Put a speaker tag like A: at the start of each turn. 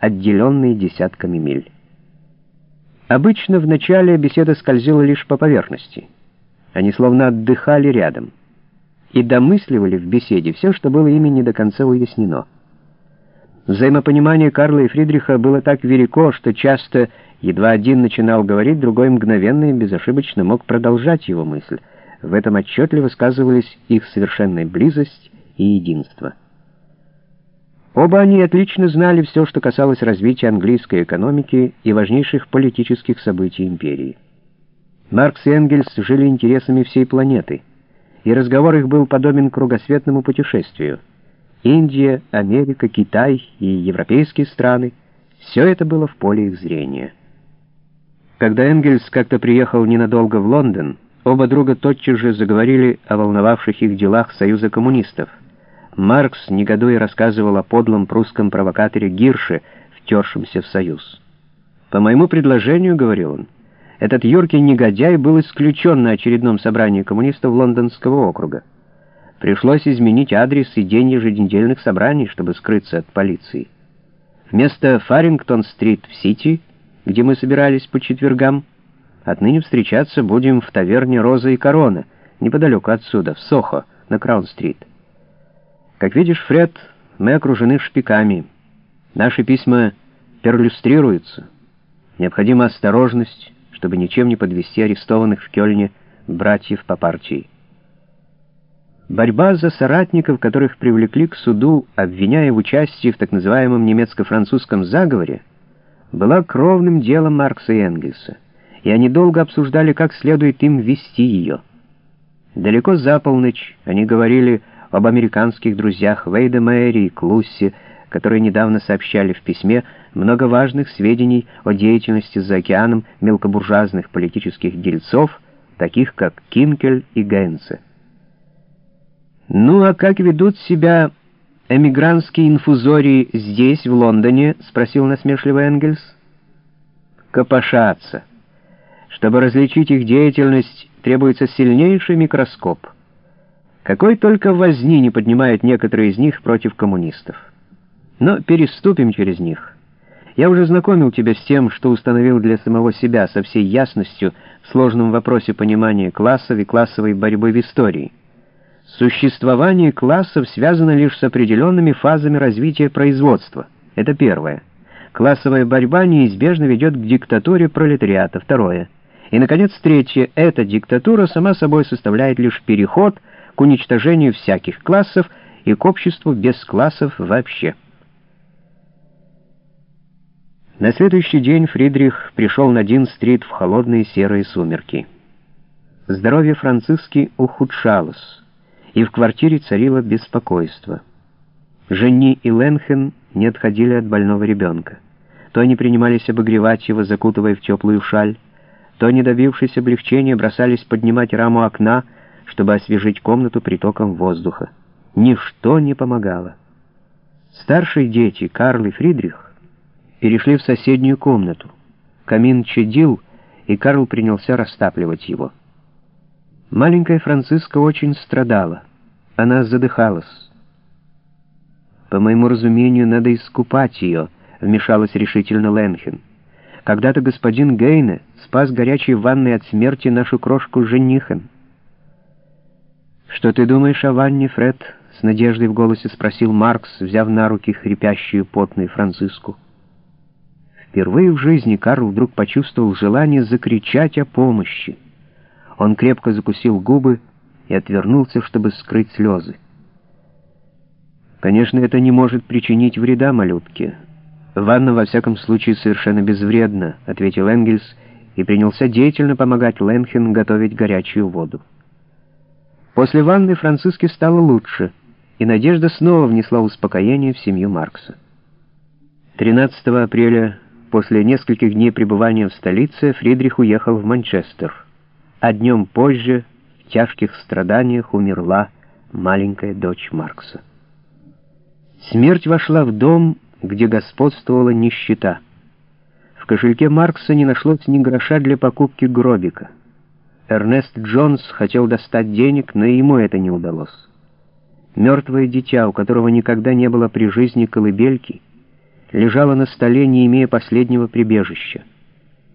A: отделенные десятками миль. Обычно вначале беседа скользила лишь по поверхности. Они словно отдыхали рядом и домысливали в беседе все, что было ими не до конца уяснено. Взаимопонимание Карла и Фридриха было так велико, что часто, едва один начинал говорить, другой мгновенно и безошибочно мог продолжать его мысль. В этом отчетливо сказывались их совершенная близость и единство. Оба они отлично знали все, что касалось развития английской экономики и важнейших политических событий империи. Маркс и Энгельс жили интересами всей планеты, и разговор их был подобен кругосветному путешествию. Индия, Америка, Китай и европейские страны — все это было в поле их зрения. Когда Энгельс как-то приехал ненадолго в Лондон, оба друга тотчас же заговорили о волновавших их делах Союза коммунистов — Маркс, негодуя, рассказывал о подлом прусском провокаторе Гирше, втершемся в союз. «По моему предложению, — говорил он, — этот юркий негодяй был исключен на очередном собрании коммунистов Лондонского округа. Пришлось изменить адрес и день еженедельных собраний, чтобы скрыться от полиции. Вместо Фарингтон-стрит в Сити, где мы собирались по четвергам, отныне встречаться будем в таверне «Роза и корона», неподалеку отсюда, в Сохо, на Краун-стрит. Как видишь, Фред, мы окружены шпиками. Наши письма перлюстрируются. Необходима осторожность, чтобы ничем не подвести арестованных в Кёльне братьев по партии. Борьба за соратников, которых привлекли к суду, обвиняя в участии в так называемом немецко-французском заговоре, была кровным делом Маркса и Энгельса, и они долго обсуждали, как следует им вести ее. Далеко за полночь они говорили об американских друзьях Вейда Мэри и Клусси, которые недавно сообщали в письме много важных сведений о деятельности за океаном мелкобуржуазных политических дельцов, таких как Кинкель и Гейнсе. «Ну а как ведут себя эмигрантские инфузории здесь, в Лондоне?» — спросил насмешливый Энгельс. «Копошатся. Чтобы различить их деятельность, требуется сильнейший микроскоп». Какой только возни не поднимают некоторые из них против коммунистов. Но переступим через них. Я уже знакомил тебя с тем, что установил для самого себя со всей ясностью в сложном вопросе понимания классов и классовой борьбы в истории. Существование классов связано лишь с определенными фазами развития производства. Это первое. Классовая борьба неизбежно ведет к диктатуре пролетариата. Второе. И, наконец, третье. Эта диктатура сама собой составляет лишь переход – к уничтожению всяких классов и к обществу без классов вообще. На следующий день Фридрих пришел на Дин-стрит в холодные серые сумерки. Здоровье Франциски ухудшалось, и в квартире царило беспокойство. Женни и Ленхен не отходили от больного ребенка. То они принимались обогревать его, закутывая в теплую шаль, то, не добившись облегчения, бросались поднимать раму окна, чтобы освежить комнату притоком воздуха. Ничто не помогало. Старшие дети, Карл и Фридрих, перешли в соседнюю комнату. Камин чадил, и Карл принялся растапливать его. Маленькая Франциска очень страдала. Она задыхалась. «По моему разумению, надо искупать ее», — вмешалась решительно Ленхен. «Когда-то господин Гейне спас горячей ванной от смерти нашу крошку Женихен». «Что ты думаешь о ванне, Фред?» — с надеждой в голосе спросил Маркс, взяв на руки хрипящую потную Франциску. Впервые в жизни Карл вдруг почувствовал желание закричать о помощи. Он крепко закусил губы и отвернулся, чтобы скрыть слезы. «Конечно, это не может причинить вреда малютке. Ванна, во всяком случае, совершенно безвредна», — ответил Энгельс и принялся деятельно помогать Ленхен готовить горячую воду. После ванны Франциске стало лучше, и Надежда снова внесла успокоение в семью Маркса. 13 апреля, после нескольких дней пребывания в столице, Фридрих уехал в Манчестер, а днем позже в тяжких страданиях умерла маленькая дочь Маркса. Смерть вошла в дом, где господствовала нищета. В кошельке Маркса не нашлось ни гроша для покупки гробика. Эрнест Джонс хотел достать денег, но ему это не удалось. Мертвое дитя, у которого никогда не было при жизни колыбельки, лежала на столе, не имея последнего прибежища.